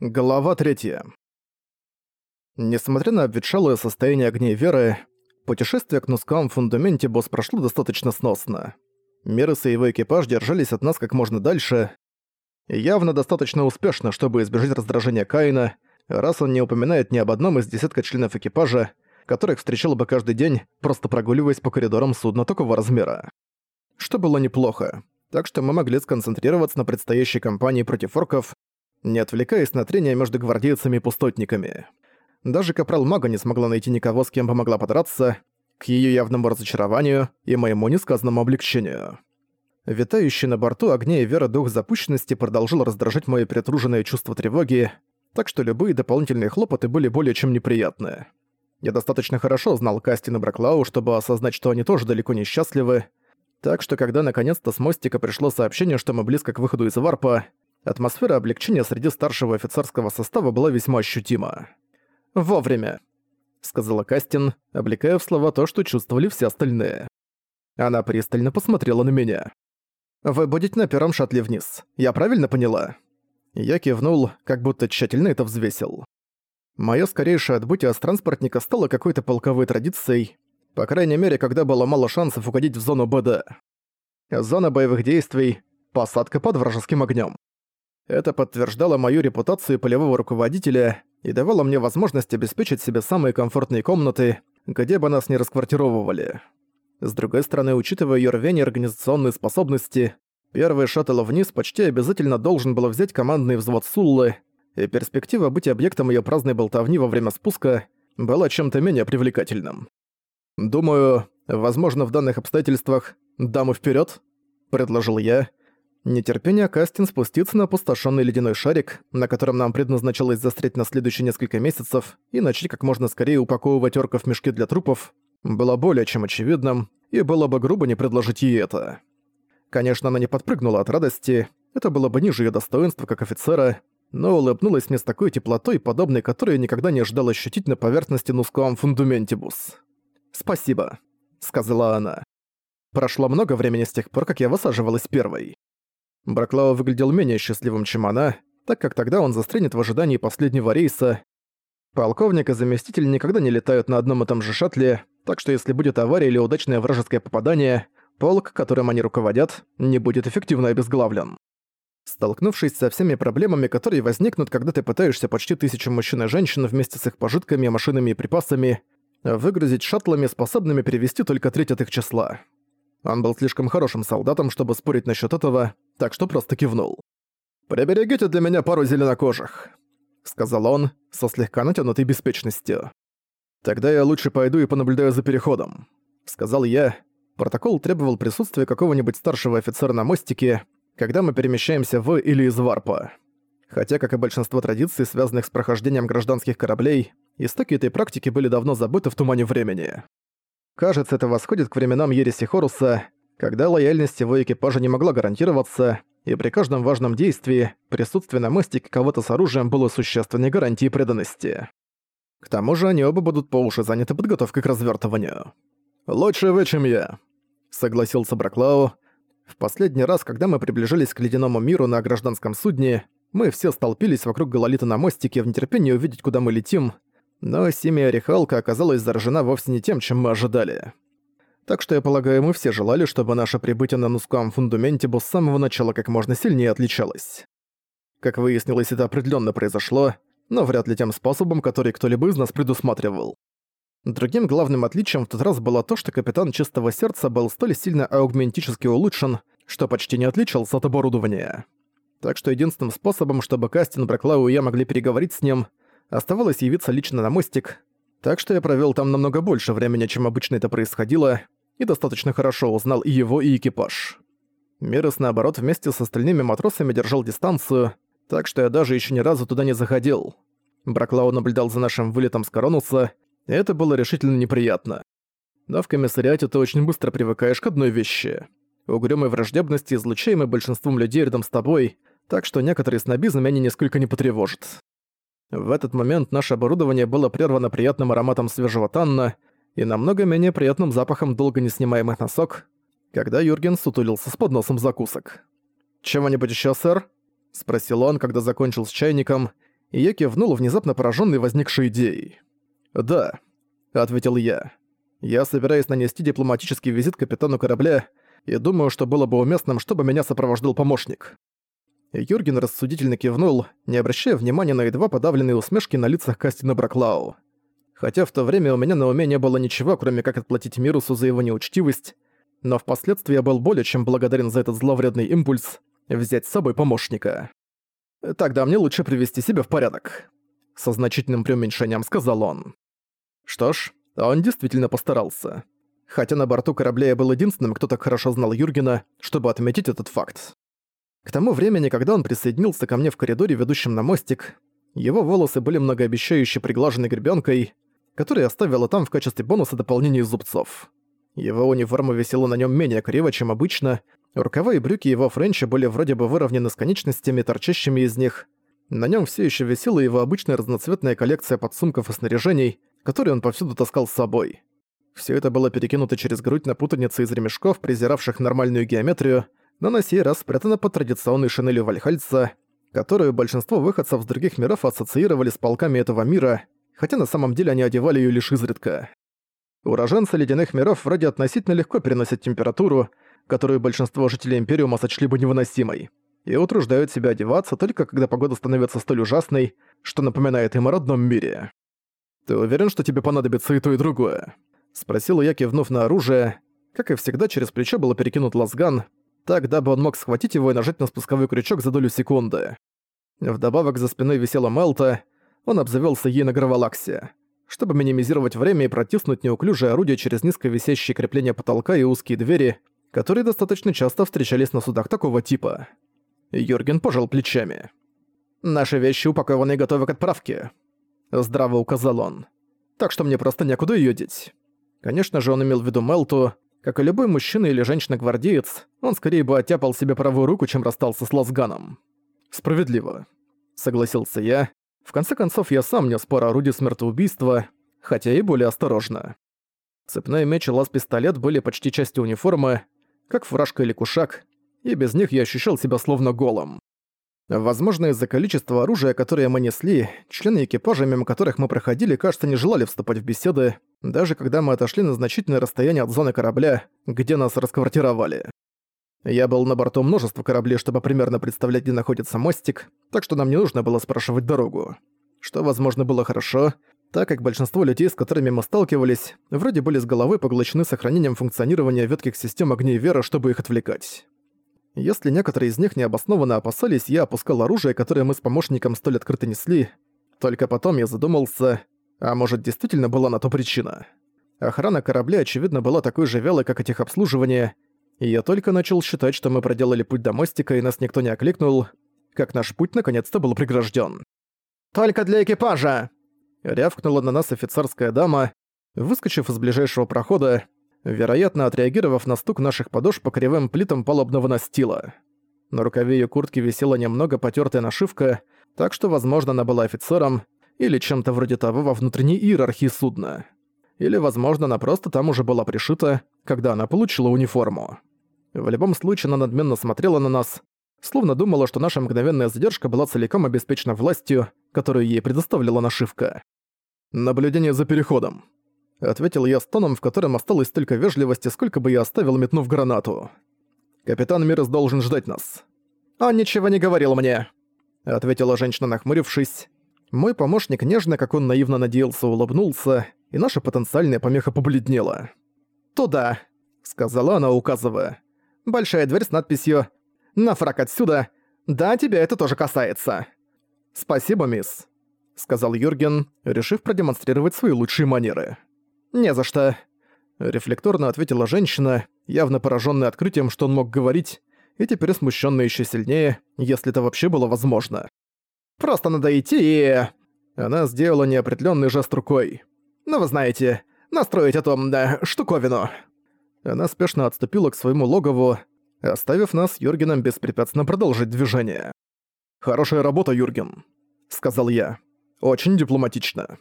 Глава 3. Несмотря на обветшалое состояние огней веры, путешествие к Нускам в фундаменте босс прошло достаточно сносно. Мерес и его экипаж держались от нас как можно дальше. Явно достаточно успешно, чтобы избежать раздражения Каина, раз он не упоминает ни об одном из десятка членов экипажа, которых встречал бы каждый день, просто прогуливаясь по коридорам судна такого размера. Что было неплохо, так что мы могли сконцентрироваться на предстоящей кампании против орков, не отвлекаясь на трения между гвардейцами и пустотниками. Даже капрал мага не смогла найти никого, с кем помогла подраться, к её явному разочарованию и моему несказанному облегчению. Витающий на борту огня вера дух запущенности продолжил раздражать моё перетруженное чувство тревоги, так что любые дополнительные хлопоты были более чем неприятны. Я достаточно хорошо знал Кастин и Браклау, чтобы осознать, что они тоже далеко не счастливы, так что когда наконец-то с мостика пришло сообщение, что мы близко к выходу из варпа, атмосфера облегчения среди старшего офицерского состава была весьма ощутима. «Вовремя», — сказала Кастин, облекая в слова то, что чувствовали все остальные. Она пристально посмотрела на меня. «Вы будете на первом шаттле вниз. Я правильно поняла?» Я кивнул, как будто тщательно это взвесил. Моё скорейшее отбытие с транспортника стало какой-то полковой традицией, по крайней мере, когда было мало шансов уходить в зону БД. Зона боевых действий — посадка под вражеским огнём. Это подтверждало мою репутацию полевого руководителя и давало мне возможность обеспечить себе самые комфортные комнаты, где бы нас не расквартировывали. С другой стороны, учитывая её рвение организационные способности, первый шаттл вниз почти обязательно должен был взять командный взвод Суллы, и перспектива быть объектом её праздной болтовни во время спуска была чем-то менее привлекательным. «Думаю, возможно, в данных обстоятельствах дамы вперёд?» – предложил я, Нетерпение Кастин спуститься на опустошенный ледяной шарик, на котором нам предназначалось застрять на следующие несколько месяцев, и начать как можно скорее упаковывать орков в мешки для трупов, было более чем очевидным, и было бы грубо не предложить ей это. Конечно, она не подпрыгнула от радости, это было бы ниже ее достоинства как офицера, но улыбнулась мне с такой теплотой, подобной которой я никогда не ожидал ощутить на поверхности Нускуам Фундументибус. «Спасибо», — сказала она. «Прошло много времени с тех пор, как я высаживалась первой. Браклау выглядел менее счастливым, чем она, так как тогда он застрянет в ожидании последнего рейса. Полковник и заместитель никогда не летают на одном и том же шаттле, так что если будет авария или удачное вражеское попадание, полк, которым они руководят, не будет эффективно обезглавлен. Столкнувшись со всеми проблемами, которые возникнут, когда ты пытаешься почти тысячу мужчин и женщин вместе с их пожитками, машинами и припасами, выгрузить шаттлами, способными перевести только треть от их числа. Он был слишком хорошим солдатом, чтобы спорить насчет этого, так что просто кивнул. «Приберегите для меня пару зеленокожих», — сказал он со слегка натянутой беспечностью. «Тогда я лучше пойду и понаблюдаю за переходом», — сказал я. Протокол требовал присутствия какого-нибудь старшего офицера на мостике, когда мы перемещаемся в или из варпа. Хотя, как и большинство традиций, связанных с прохождением гражданских кораблей, истоки этой практики были давно забыты в тумане времени. Кажется, это восходит к временам Ереси Хоруса, когда лояльность его экипажа не могла гарантироваться, и при каждом важном действии присутствие на мостике кого-то с оружием было существенной гарантией преданности. К тому же они оба будут по уши заняты подготовкой к развертыванию. «Лучше вы, чем я», — согласился Браклау. В последний раз, когда мы приближались к ледяному миру на гражданском судне, мы все столпились вокруг Гололита на мостике в нетерпении увидеть, куда мы летим, но семья Рихалка оказалась заражена вовсе не тем, чем мы ожидали. Так что я полагаю, мы все желали, чтобы наше прибытие на Нускам Фундаментибус с самого начала как можно сильнее отличалось. Как выяснилось, это определенно произошло, но вряд ли тем способом, который кто-либо из нас предусматривал. Другим главным отличием в тот раз было то, что капитан Чистого Сердца был столь сильно аугментически улучшен, что почти не отличался от оборудования. Так что единственным способом, чтобы Кастин, Браклау и я могли переговорить с ним, Оставалось явиться лично на мостик, так что я провёл там намного больше времени, чем обычно это происходило, и достаточно хорошо узнал и его, и экипаж. Мирос, наоборот, вместе с остальными матросами держал дистанцию, так что я даже ещё ни разу туда не заходил. Браклау наблюдал за нашим вылетом с Коронуса, и это было решительно неприятно. Но в комиссариате ты очень быстро привыкаешь к одной вещи. Угрюмой враждебности, излучаемой большинством людей рядом с тобой, так что некоторые снобизм меня нисколько не потревожит. В этот момент наше оборудование было прервано приятным ароматом свежего танна и намного менее приятным запахом долго не снимаемых носок, когда Юрген сутулился с подносом закусок. «Чего-нибудь ещё, сэр?» — спросил он, когда закончил с чайником, и я кивнул, внезапно пораженный возникшей идеей. «Да», — ответил я. «Я собираюсь нанести дипломатический визит капитану корабля, и думаю, что было бы уместным, чтобы меня сопровождал помощник». Юрген рассудительно кивнул, не обращая внимания на едва подавленные усмешки на лицах Кастина Браклау. Хотя в то время у меня на уме не было ничего, кроме как отплатить Мирусу за его неучтивость, но впоследствии я был более чем благодарен за этот зловредный импульс взять с собой помощника. «Тогда мне лучше привести себя в порядок», — со значительным преуменьшением сказал он. Что ж, он действительно постарался. Хотя на борту корабля я был единственным, кто так хорошо знал Юргена, чтобы отметить этот факт. К тому времени, когда он присоединился ко мне в коридоре, ведущем на мостик, его волосы были многообещающе приглажены гребенкой, которую оставила там в качестве бонуса дополнения зубцов. Его униформа висела на нем менее криво, чем обычно, рукава и брюки его френча были вроде бы выровнены с конечностями, торчащими из них. На нем все еще висела его обычная разноцветная коллекция подсумков и снаряжений, которые он повсюду таскал с собой. Все это было перекинуто через грудь на путанице из ремешков, презиравших нормальную геометрию, но на сей раз спрятано под традиционной шинелью вальхальца, которую большинство выходцев с других миров ассоциировали с полками этого мира, хотя на самом деле они одевали ее лишь изредка. Уроженцы ледяных миров вроде относительно легко переносят температуру, которую большинство жителей Империума сочли бы невыносимой, и утруждают себя одеваться только когда погода становится столь ужасной, что напоминает им о родном мире. «Ты уверен, что тебе понадобится и то, и другое?» — спросил я, кивнув на оружие. Как и всегда, через плечо было перекинут лазган, так, дабы он мог схватить его и нажать на спусковой крючок за долю секунды. Вдобавок за спиной висела Мелта, он обзавелся ей на Гравалаксе. Чтобы минимизировать время и протиснуть неуклюжее орудие через низко висящие крепления потолка и узкие двери, которые достаточно часто встречались на судах такого типа. Юрген пожал плечами. «Наши вещи упакованы и готовы к отправке», — здраво указал он. «Так что мне просто некуда её деть». Конечно же, он имел в виду Мелту, как и любой мужчина или женщина-гвардеец, он скорее бы оттяпал себе правую руку, чем расстался с Лазганом. «Справедливо», — согласился я. В конце концов, я сам нес пару орудий смертоубийства, хотя и более осторожно. Цепной меч и лаз-пистолет были почти частью униформы, как фуражка или кушак, и без них я ощущал себя словно голым. Возможно, из-за количества оружия, которое мы несли, члены экипажа, мимо которых мы проходили, кажется, не желали вступать в беседы, даже когда мы отошли на значительное расстояние от зоны корабля, где нас расквартировали. Я был на борту множества кораблей, чтобы примерно представлять, где находится мостик, так что нам не нужно было спрашивать дорогу. Что, возможно, было хорошо, так как большинство людей, с которыми мы сталкивались, вроде были с головы поглощены сохранением функционирования ветких систем огней Вера, чтобы их отвлекать. Если некоторые из них необоснованно опасались, я опускал оружие, которое мы с помощником столь открыто несли. Только потом я задумался, а может действительно была на то причина. Охрана корабля, очевидно, была такой же вялой, как и техобслуживание, и я только начал считать, что мы проделали путь до мостика, и нас никто не окликнул, как наш путь наконец-то был прегражден. «Только для экипажа!» Рявкнула на нас офицерская дама, выскочив из ближайшего прохода, вероятно, отреагировав на стук наших подошв по кривым плитам палубного настила. На рукаве её куртки висела немного потёртая нашивка, так что, возможно, она была офицером или чем-то вроде того во внутренней иерархии судна. Или, возможно, она просто там уже была пришита, когда она получила униформу. В любом случае, она надменно смотрела на нас, словно думала, что наша мгновенная задержка была целиком обеспечена властью, которую ей предоставила нашивка. «Наблюдение за переходом», — ответил я с тоном, в котором осталось столько вежливости, сколько бы я оставил, метнув гранату. «Капитан Мирос должен ждать нас». «Он ничего не говорил мне», — ответила женщина, нахмурившись. Мой помощник нежно, как он наивно надеялся, улыбнулся, и наша потенциальная помеха побледнела. «Туда», — сказала она, указывая. «Большая дверь с надписью «На фраг отсюда». Да, тебя это тоже касается». «Спасибо, мисс», — сказал Юрген, решив продемонстрировать свои лучшие манеры. «Не за что», — рефлекторно ответила женщина, явно пораженная открытием, что он мог говорить, и теперь смущенная еще сильнее, если это вообще было возможно. «Просто надо идти и...» Она сделала неопределенный жест рукой. «Ну вы знаете, настроить эту... Да, штуковину». Она спешно отступила к своему логову, оставив нас с Юргеном беспрепятственно продолжить движение. «Хорошая работа, Юрген», — сказал я. «Очень дипломатично».